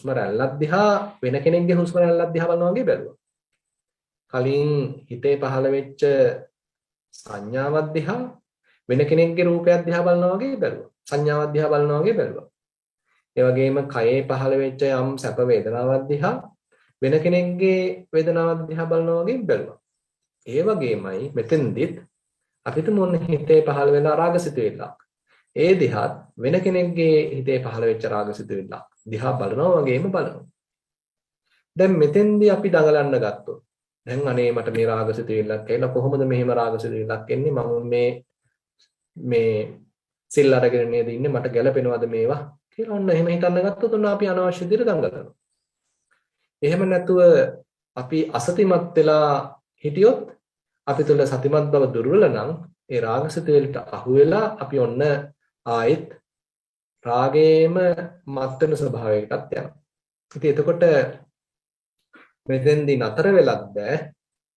හුස්ම රැල්ලක් දිහා වෙන කෙනෙක්ගේ හුස්ම රැල්ලක් දිහා බලනවා වගේ බැලුවා. කලින් හිතේ පහළ වෙච්ච සංඥාවක් දිහා වෙන කෙනෙක්ගේ රූපයක් දිහා බලනවා වගේ බැලුවා. සංඥාවක් දිහා බලනවා වගේ බැලුවා. ඒ වගේම කයේ පහළ වෙච්ච යම් සැප වේදනාවක් දිහා වෙන කෙනෙක්ගේ වේදනාවක් දිහා බලනවා වගේ බැලුවා. ඒ වගේමයි මෙතෙන්දිත් අපිට මොන හිතේ පහළ වෙන රාගසිතුවිල්ලක්. ඒ දිහාත් වෙන කෙනෙක්ගේ හිතේ පහළ වෙච්ච රාගසිතුවිල්ලක් දිහා බලනවා වගේම බලනවා. දැන් මෙතෙන්දී අපි දඟලන්න ගත්තොත් දැන් අනේ මට මේ රාගසිතුවිල්ලක් ඇවිල්ලා කොහොමද මෙහෙම රාගසිතුවිල්ලක් එන්නේ මම මේ මේ සිල් අරගෙන නේද ඉන්නේ මට ගැළපෙනවද මේවා කියලා ඔන්න එහෙම හිතන්න ගත්තොත් ඔන්න අපි අනවශ්‍ය විදිහට දඟලනවා. එහෙම නැතුව අපි අසතිමත් වෙලා හිටියොත් අපි තුල සතිමත් බව දුර්වල නම් ඒ රාගසිතුවිල්ලට අහු වෙලා අපි ඔන්න ආයෙත් රාගයේම මත් වෙන ස්වභාවයකටත් යනවා. ඉතින් එතකොට මෙතෙන්දී නතර වෙලත් බෑ.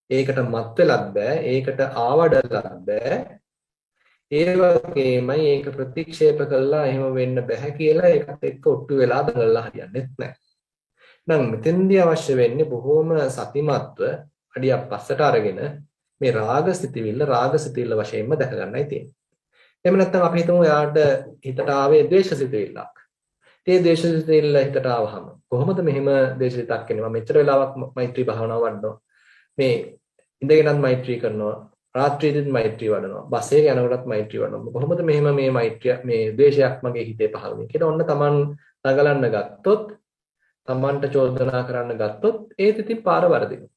ඒකට මත් වෙලත් බෑ. ඒකට ආවඩලත් බෑ. ඒ වගේමයි ඒක ප්‍රතික්ෂේප කළා එහෙම වෙන්න බෑ කියලා ඒකත් එක්ක ඔට්ටු වෙලා දඟලලා හරියන්නේ නැහැ. නම් මෙතෙන්දී අවශ්‍ය වෙන්නේ බොහොම සතිමත්ව අඩියක් පස්සට අරගෙන මේ රාග සිතිවිල්ල රාග සිතිවිල්ල වශයෙන්ම දැක ගන්නයි තියෙන්නේ. එහෙම නැත්නම් අපි හිතමු එයාට හිතට ආවේ ද්වේෂ සිතිවිල්ලක්. ඒ ද්වේෂ සිතිවිල්ල හිතට ආවහම කොහොමද මෙහෙම ද්වේෂ සිතක් එන්නේ? මම මෙච්චර වෙලාවක් මෛත්‍රී භාවනාව වඩනවා. මේ ඉඳගෙනත් මෛත්‍රී කරනවා. රාත්‍රියේදීත් මෛත්‍රී වඩනවා. බස් එකේ යනකොටත් මෛත්‍රී වඩනවා. කොහොමද මෙහෙම මේ මෛත්‍රිය මේ ද්වේෂයක් මගේ හිතේ පහළ වෙන්නේ කියලා ඔන්න Taman නගලන්න ගත්තොත් Tamanට චෝදනා කරන්න ගත්තොත් ඒත් ඉතින් පාර වරදිනවා.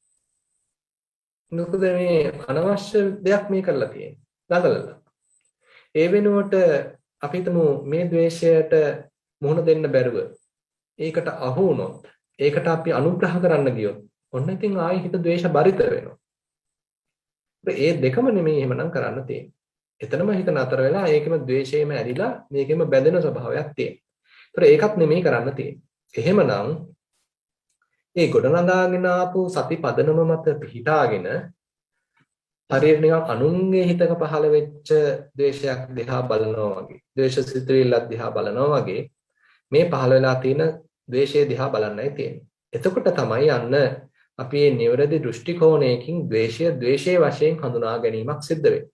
මොකද මේ අනවශ්‍ය දෙයක් මේ කරලා තියෙන්නේ. දඟලලා. ඒ වෙනුවට අපි මේ ද්වේෂයට මුහුණ දෙන්න බැරුව ඒකට අහු වුණොත් ඒකට අපි අනුග්‍රහ කරන්න ගියොත් ඔන්න ඉතින් ආයි හිත ද්වේෂ බරිත වෙනවා. ඒ දෙකම නෙමෙයි එහෙමනම් කරන්න තියෙන්නේ. එතනම හිත නතර වෙලා ඒකෙම ද්වේෂයෙම ඇලිලා මේකෙම බැඳෙන ස්වභාවයක් තියෙනවා. ඒතර ඒකත් නෙමෙයි කරන්න තියෙන්නේ. එහෙමනම් ඒ ගොඩනගාගෙන ආපු සති පදනම මත පිහිටාගෙන හරියට නිකන් අනුන්ගේ හිතක පහළ වෙච්ච ද්වේෂයක් දිහා බලනවා වගේ ද්වේෂ සිතුවිල්ලක් දිහා බලනවා වගේ මේ පහළ වෙලා තියෙන ද්වේෂය දිහා බලන්නයි තියෙන්නේ. එතකොට තමයි අන්න අපි මේ නිවැරදි දෘෂ්ටි කෝණයකින් ද්වේෂය ද්වේෂයේ වශයෙන් හඳුනා ගැනීමක් සිද්ධ වෙන්නේ.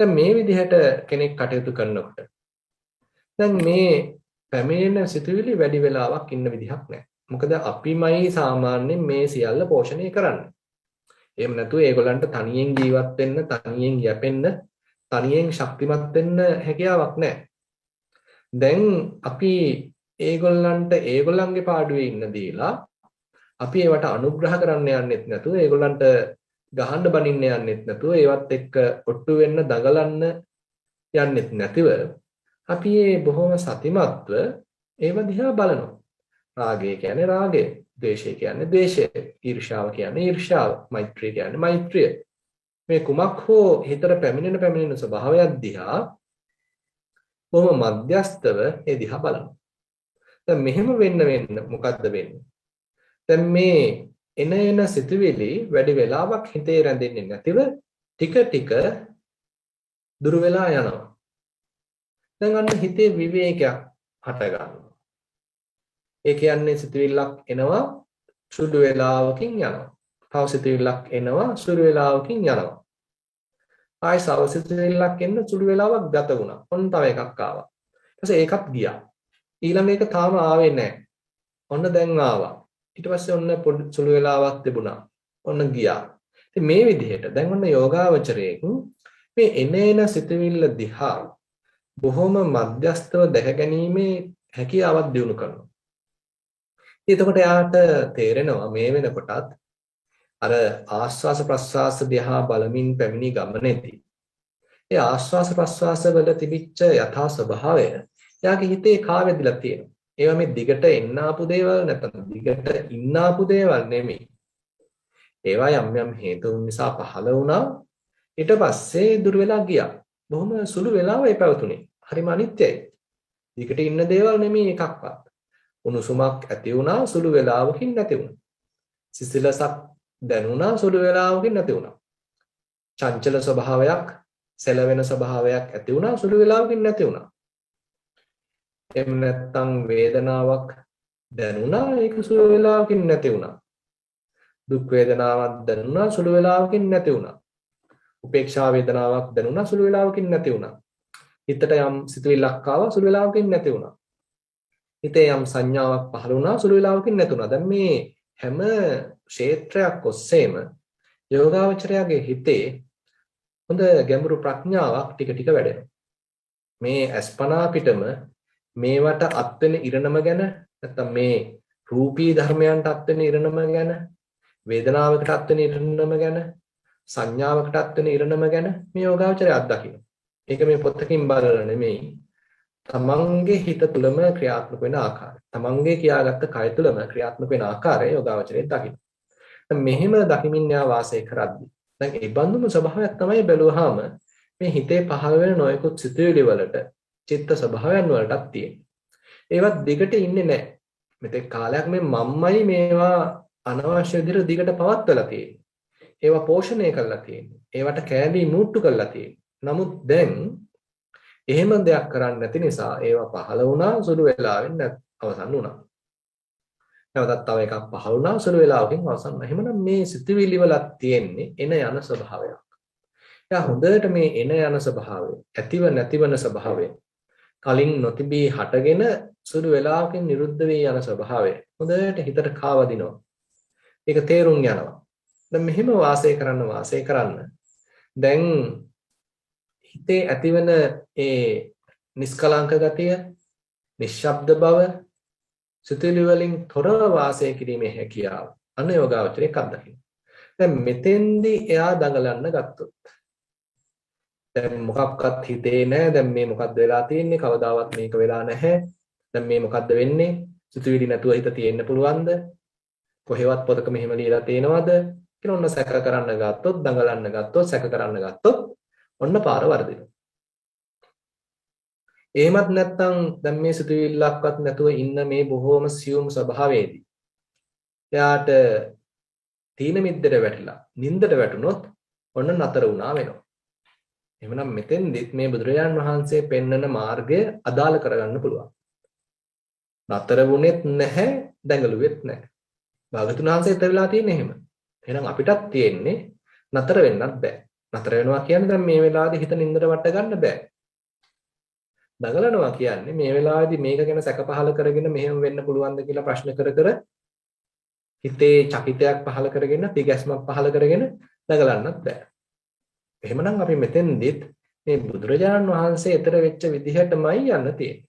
දැන් මේ විදිහට කෙනෙක් කටයුතු කරනකොට දැන් මේ පැමිණෙන සිතුවිලි වැඩි වෙලාවක් ඉන්න විදිහක් නැහැ. මොකද අපිමයි සාමාන්‍යයෙන් මේ සියල්ල පෝෂණය කරන්නේ. එහෙම නැතුව ඒගොල්ලන්ට තනියෙන් ජීවත් වෙන්න, තනියෙන් යැපෙන්න, තනියෙන් ශක්තිමත් වෙන්න හැකියාවක් නැහැ. දැන් අපි ඒගොල්ලන්ට ඒගොල්ලන්ගේ පාඩුවේ ඉන්න දීලා අපි ඒවට අනුග්‍රහ කරන්න යන්නෙත් නැතුව ඒගොල්ලන්ට ගහන්න බනින්න යන්නෙත් නැතුව ඒවත් එක්ක ඔට්ටු වෙන්න දඟලන්න යන්නෙත් නැතිව අපි මේ බොහොම සතිමත්ව ඒව දිහා බලනවා. රාගය කියන්නේ රාගය, ද්වේෂය කියන්නේ ද්වේෂය, ඊර්ෂාව කියන්නේ ඊර්ෂාව, මෛත්‍රිය කියන්නේ මෛත්‍රිය. මේ කුමක් හෝ හිතට පැමිණෙන පැමිණෙන ස්වභාවයක් දිහා බොහොම මධ්‍යස්තව ඒ දිහා බලනවා. දැන් මෙහෙම වෙන්න වෙන්න මොකද්ද වෙන්නේ? දැන් මේ එන එන සිතුවිලි වැඩි වෙලාවක් හිතේ රැඳෙන්නේ නැතිව ටික ටික දුර වෙලා යනවා. දැන් අන්න හිතේ විවේකයක් හට ගන්නවා. ඒ කියන්නේ සිතුවිල්ලක් එනවා සුළු වේලාවකින් යනවා. තව සිතුවිල්ලක් එනවා සුළු වේලාවකින් යනවා. ආයි සව සිතුවිල්ලක් එන්න සුළු වේලාවක් ගත වුණා. ඔන්න තව එකක් ආවා. ඊට ඒකත් ගියා. ඊළඟ එක තාම ආවේ නැහැ. ඔන්න දැන් ආවා. ඊට පස්සේ ඔන්න පොඩි සුළු වේලාවක් තිබුණා. ඔන්න ගියා. ඉතින් මේ විදිහට දැන් ඔන්න යෝගාවචරයේක මේ එනේන සිතුවිල්ල දිහා බොහොම මධ්‍යස්තව දැක ගැනීමේ හැකියාවක් දිනු කරනවා. එතකොට යාට තේරෙනවා මේ වෙනකොටත් අර ආස්වාස ප්‍රස්වාස දිහා බලමින් පැමිණි ගමනේදී ඒ ආස්වාස ප්‍රස්වාස වල තිබිච්ච යථා ස්වභාවය එයාගේ හිතේ කාවැදිලා තියෙනවා. ඒවා මේ දිගට එන්න ආපු දේවල් නැත්නම් දිගට ඉන්න ආපු දේවල් නෙමෙයි. ඒවා යම් යම් හේතුන් නිසා පහළ වුණා. ඊට පස්සේ දුර වෙලා ගියා. බොහොම සුළු වෙලාවයි පැවතුනේ. හරිම අනිත්‍යයි. දිගට ඉන්න දේවල් නෙමෙයි එකක්වත්. උණුසුමක් ඇති වුණා සුළු වේලාවකින් නැති වුණා. සිසිලසක් දැනුණා සුළු වේලාවකින් නැති වුණා. චංචල ස්වභාවයක්, සැලවෙන ස්වභාවයක් ඇති වුණා සුළු වේලාවකින් නැති වුණා. එහෙම නැත්නම් වේදනාවක් දැනුණා ඒක සුළු වෙලාවකින් නැති වුණා. දුක් වේදනාවක් දැනුණා සුළු වෙලාවකින් නැති වුණා. උපේක්ෂා වේදනාවක් දැනුණා සුළු වෙලාවකින් නැති වුණා. හිතට යම් සිතුවිල්ලක් ආවා සුළු වෙලාවකින් නැති වුණා. හිතේ යම් සංඥාවක් පහළ වුණා සුළු වෙලාවකින් නැති වුණා. දැන් මේ හැම ක්ෂේත්‍රයක් ඔස්සේම යෝගාවචරයාගේ හිතේ හොඳ ගැඹුරු ප්‍රඥාවක් ටික ටික වැඩෙනවා. මේ අස්පනා පිටම මේවට අත් වෙන ඉරණම ගැන නැත්නම් මේ රූපී ධර්මයන්ට අත් වෙන ඉරණම ගැන වේදනාවකට අත් වෙන ඉරණම ගැන සංඥාවකට අත් වෙන ඉරණම ගැන මේ යෝගාවචරය අත්දකින්න. ඒක මේ පොතකින් බලලා නෙමෙයි. තමන්ගේ හිත තුළම ක්‍රියාත්මක වෙන ආකාරය. තමන්ගේ කියාගත්ත කය තුළම ක්‍රියාත්මක වෙන ආකාරය යෝගාවචරයේ දකින්න. මෙහෙම දකිමින් යා වාසය කරද්දී දැන් ඒ බඳුම ස්වභාවයක් තමයි බැලුවාම මේ හිතේ පහළ වෙන නොයෙකුත් සිතුවිලි වලට චිත්ත ස්වභාවයන් වලටත් තියෙන්නේ. ඒවත් දිගට ඉන්නේ නැහැ. මෙතෙක් කාලයක් මේ මම්මයි මේවා අනවශ්‍ය විදිහට දිගට පවත්වලා තියෙන්නේ. ඒවා පෝෂණය කරලා තියෙන්නේ. ඒවට කෑලි මූට්ටු කරලා තියෙන්නේ. නමුත් දැන් එහෙම දෙයක් කරන්නේ නැති නිසා ඒවා පහළ වුණා සුළු වෙලාවෙන් අවසන් වුණා. නැවතත් තව එකක් පහළ වුණා සුළු වෙලාවකින් අවසන් වුණා. එහෙමනම් මේ සිතුවිලි වලක් තියෙන්නේ එන යන ස්වභාවයක්. එයා හොඳට මේ එන යන ස්වභාවය, ඇතිව නැතිවන ස්වභාවය, කලින් නොතිබී හටගෙන සුළු වෙලාවකින් නිරුද්ධ වී යන ස්වභාවය හොඳට හිතට කාවදිනවා. ඒක තේරුම් යනවා. දැන් මෙහෙම වාසය කරන්න වාසය කරන්න. දැන් හිතේ ඇතිවන ඒ නිස්කලංක ගතිය, නිශ්ශබ්ද බව, සිතුවිලි වලින් තොරව වාසය කිරීමේ හැකියාව. අන්න යෝගාවචරයේ අත්දකින්න. දැන් මෙතෙන්දී එයා දඟලන්න ගත්තොත් දැන් මොකක්වත් හිතේ නැහැ දැන් මේ මොකද්ද වෙලා තියෙන්නේ? කවදාවත් මේක වෙලා නැහැ. දැන් මේ මොකද්ද වෙන්නේ? සිතුවිලි නැතුව හිත තියෙන්න පුළුවන්ද? කොහෙවත් පොතක මෙහෙම ලියලා තියෙනවද? කියලා ඔන්න සැක කරන්න ගත්තොත් දඟලන්න ගත්තොත් සැක කරන්න ගත්තොත් ඔන්න පාර වර්ධිනවා එහෙමත් නැත්නම් දැන් මේ සිතුවිල්ලක්වත් නැතුව ඉන්න මේ බොහෝම සියුම් ස්වභාවයේදී එයාට තීන මිද්දට වැටිලා නින්දට වැටුනොත් ඔන්න නතර වුණා වෙනවා. එහෙමනම් මෙතෙන්දිත් මේ බුදුරජාන් වහන්සේ පෙන්වන මාර්ගය අදාළ කරගන්න පුළුවන්. නතර වුණෙත් නැහැ, දැඟලුවෙත් නැහැ. භාගතුන් වහන්සේ හිත වෙලා තියෙන්නේ එහෙම. එහෙනම් අපිටත් තියෙන්නේ නතර වෙන්නත් බෑ. නතර වෙනවා කියන්නේ දැන් මේ වෙලාවේදී හිත නින්දට වට ගන්න බෑ. දඟලනවා කියන්නේ මේ වෙලාවේදී මේක ගැන සැක පහල කරගෙන මෙහෙම වෙන්න පුළුවන්ද කියලා ප්‍රශ්න කර කර හිතේ චකිතයක් පහල කරගෙන තිගැස්මක් පහල කරගෙන දඟලන්නත් බෑ. එහෙමනම් අපි මෙතෙන්දිත් මේ බුදුරජාණන් වහන්සේ ඊතර වෙච්ච විදිහටමයි යන්න තියෙන්නේ.